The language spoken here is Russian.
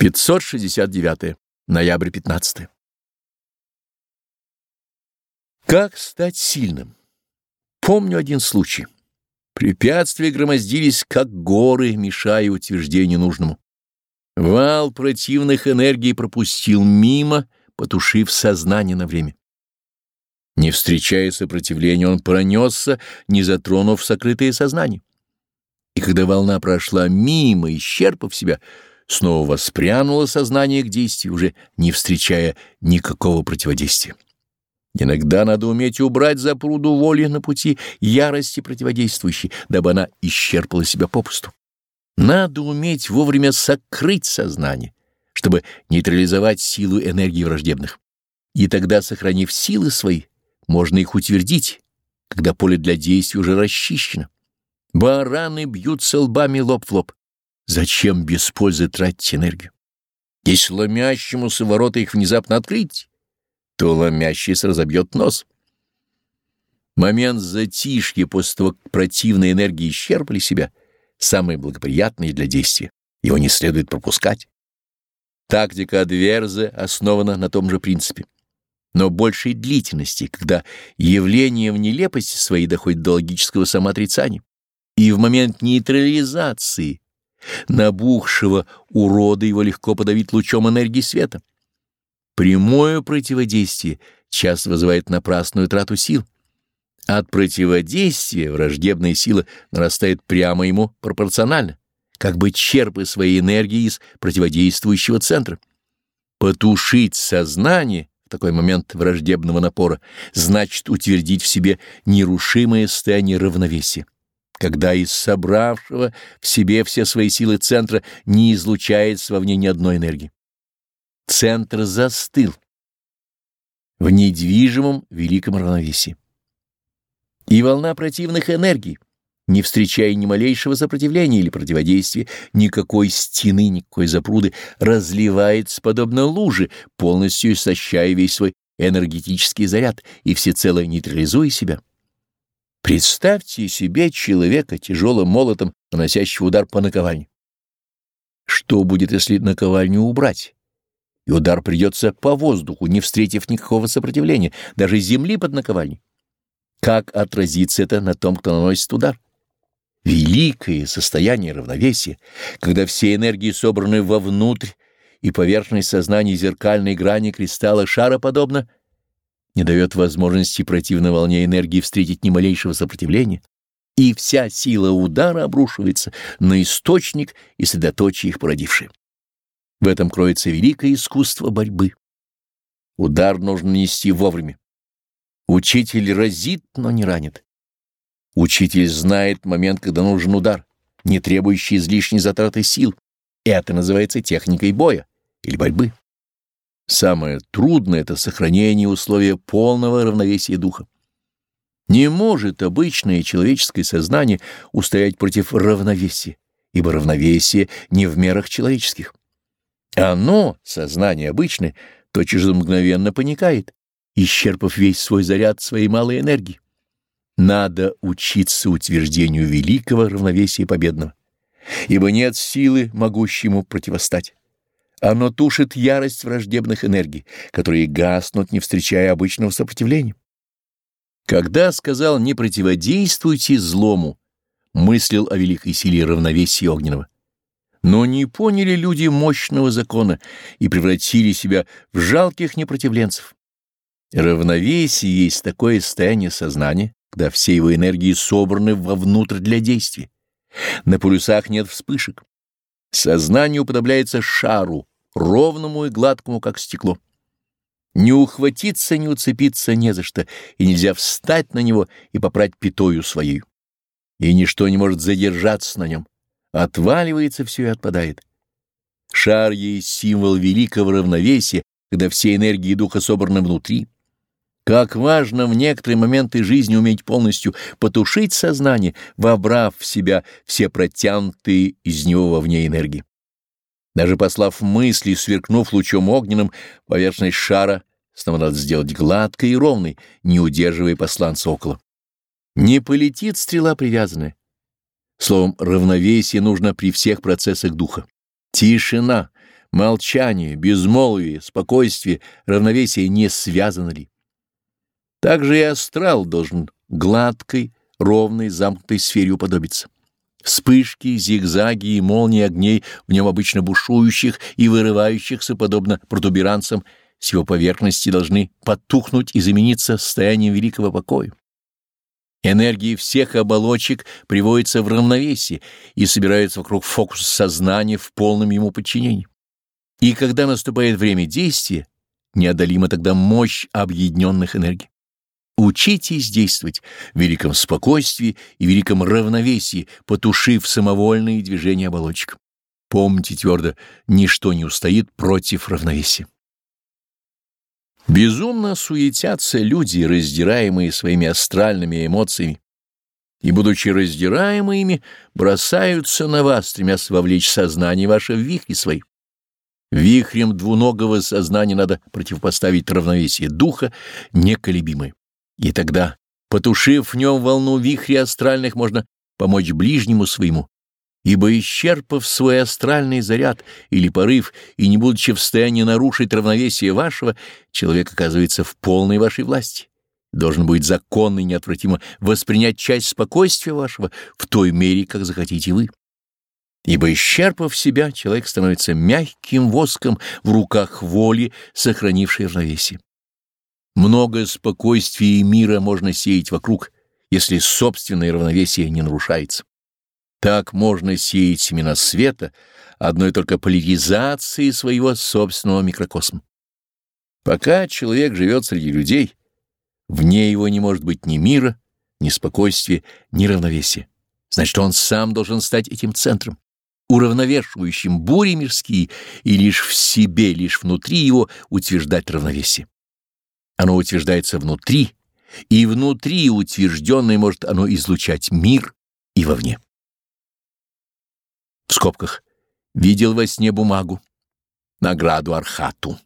569. Ноябрь 15. Как стать сильным? Помню один случай. Препятствия громоздились, как горы, мешая утверждению нужному. Вал противных энергий пропустил мимо, потушив сознание на время. Не встречая сопротивления, он пронесся, не затронув сокрытое сознание. И когда волна прошла мимо, исчерпав себя, снова воспрянуло сознание к действию, уже не встречая никакого противодействия. Иногда надо уметь убрать запруду воли на пути ярости противодействующей, дабы она исчерпала себя попусту. Надо уметь вовремя сокрыть сознание, чтобы нейтрализовать силу энергии враждебных. И тогда, сохранив силы свои, можно их утвердить, когда поле для действия уже расчищено. Бараны бьются лбами лоб в лоб. Зачем без пользы тратить энергию? Если ломящемуся ворота их внезапно открыть, то ломящийся разобьет нос. Момент затишья после того, как противные энергии исчерпали себя, самый благоприятный для действия. Его не следует пропускать. Тактика Адверзе основана на том же принципе, но большей длительности, когда явление в нелепости своей доходит до логического самоотрицания, и в момент нейтрализации Набухшего урода его легко подавить лучом энергии света. Прямое противодействие часто вызывает напрасную трату сил. От противодействия враждебная сила нарастает прямо ему пропорционально, как бы черпая свои энергии из противодействующего центра. Потушить сознание в такой момент враждебного напора значит утвердить в себе нерушимое состояние равновесия когда из собравшего в себе все свои силы центра не излучается вовне ни одной энергии. Центр застыл в недвижимом великом равновесии. И волна противных энергий, не встречая ни малейшего сопротивления или противодействия, никакой стены, никакой запруды, разливается подобно луже, полностью истощая весь свой энергетический заряд и всецело нейтрализуя себя. Представьте себе человека тяжелым молотом, наносящего удар по наковальне. Что будет, если наковальню убрать? И удар придется по воздуху, не встретив никакого сопротивления, даже земли под наковальней. Как отразится это на том, кто наносит удар? Великое состояние равновесия, когда все энергии собраны вовнутрь, и поверхность сознания зеркальной грани кристалла шара подобно не дает возможности противной волне энергии встретить ни малейшего сопротивления, и вся сила удара обрушивается на источник и средоточие их породившие. В этом кроется великое искусство борьбы. Удар нужно нести вовремя. Учитель разит, но не ранит. Учитель знает момент, когда нужен удар, не требующий излишней затраты сил. Это называется техникой боя или борьбы. Самое трудное — это сохранение условия полного равновесия духа. Не может обычное человеческое сознание устоять против равновесия, ибо равновесие не в мерах человеческих. Оно, сознание обычное, тотчас же мгновенно паникает, исчерпав весь свой заряд своей малой энергии. Надо учиться утверждению великого равновесия победного, ибо нет силы, могущему противостать. Оно тушит ярость враждебных энергий, которые гаснут, не встречая обычного сопротивления. Когда сказал «не противодействуйте злому», мыслил о великой силе равновесия огненного. Но не поняли люди мощного закона и превратили себя в жалких непротивленцев. Равновесие есть такое состояние сознания, когда все его энергии собраны вовнутрь для действия. На полюсах нет вспышек. Сознание уподобляется шару, ровному и гладкому, как стекло. Не ухватиться, не уцепиться не за что, и нельзя встать на него и попрать пятою своей. И ничто не может задержаться на нем. Отваливается все и отпадает. Шар есть символ великого равновесия, когда все энергии духа собраны внутри. Как важно в некоторые моменты жизни уметь полностью потушить сознание, вобрав в себя все протянутые из него вовне энергии. Даже послав мысли, сверкнув лучом огненным, поверхность шара снова надо сделать гладкой и ровной, не удерживая посланца около. Не полетит стрела привязанная. Словом, равновесие нужно при всех процессах духа. Тишина, молчание, безмолвие, спокойствие, равновесие не связаны ли? Также и астрал должен гладкой, ровной, замкнутой сфере уподобиться. Вспышки, зигзаги и молнии огней в нем обычно бушующих и вырывающихся, подобно протуберанцам, с его поверхности должны потухнуть и замениться состоянием великого покоя. Энергии всех оболочек приводятся в равновесие и собираются вокруг фокуса сознания в полном ему подчинении. И когда наступает время действия, неодолима тогда мощь объединенных энергий. Учитесь действовать в великом спокойствии и великом равновесии, потушив самовольные движения оболочек. Помните твердо, ничто не устоит против равновесия. Безумно суетятся люди, раздираемые своими астральными эмоциями, и, будучи раздираемыми, бросаются на вас, стремясь вовлечь сознание ваше в вихри свои. Вихрем двуногого сознания надо противопоставить равновесие духа неколебимое. И тогда, потушив в нем волну вихря астральных, можно помочь ближнему своему, ибо исчерпав свой астральный заряд или порыв и не будучи в состоянии нарушить равновесие вашего, человек оказывается в полной вашей власти, должен будет законно и неотвратимо воспринять часть спокойствия вашего в той мере, как захотите вы. Ибо, исчерпав себя, человек становится мягким воском в руках воли, сохранившей равновесие. Много спокойствия и мира можно сеять вокруг, если собственное равновесие не нарушается. Так можно сеять семена света одной только поляризации своего собственного микрокосма. Пока человек живет среди людей, вне его не может быть ни мира, ни спокойствия, ни равновесия. Значит, он сам должен стать этим центром, уравновешивающим бури мирские, и лишь в себе, лишь внутри его утверждать равновесие. Оно утверждается внутри, и внутри утвержденное может оно излучать мир и вовне в скобках, видел во сне бумагу, награду Архату.